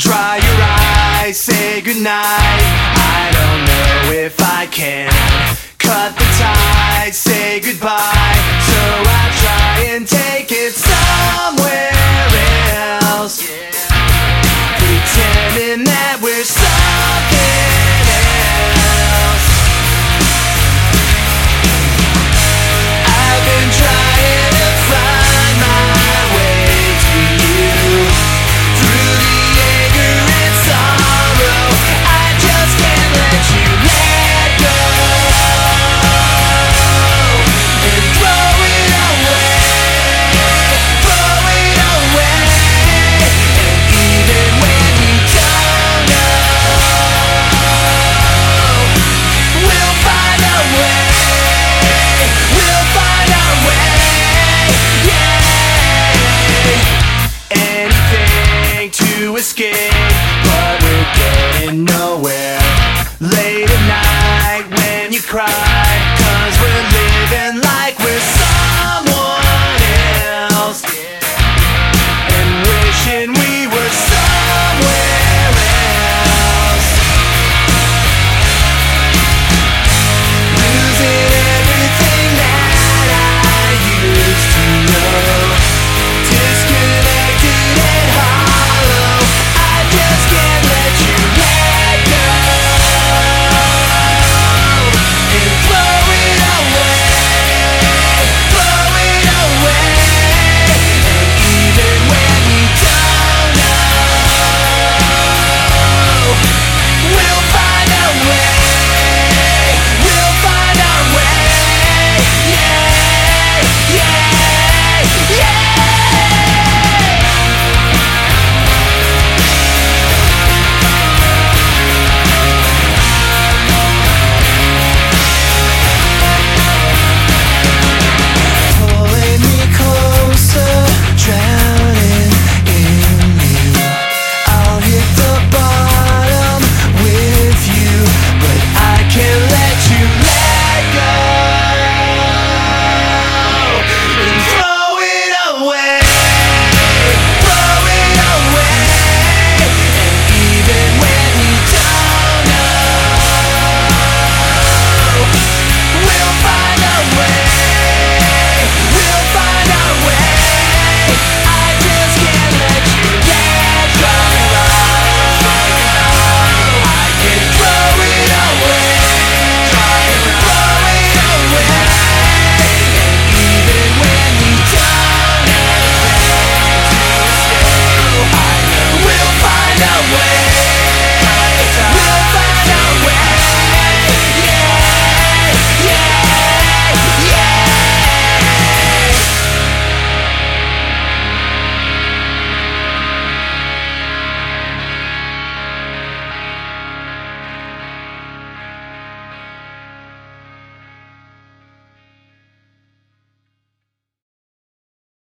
Dry your eyes, say goodnight. I don't know if I can. Cut the ties, say goodbye. but we're getting nowhere. Late at night when you cry.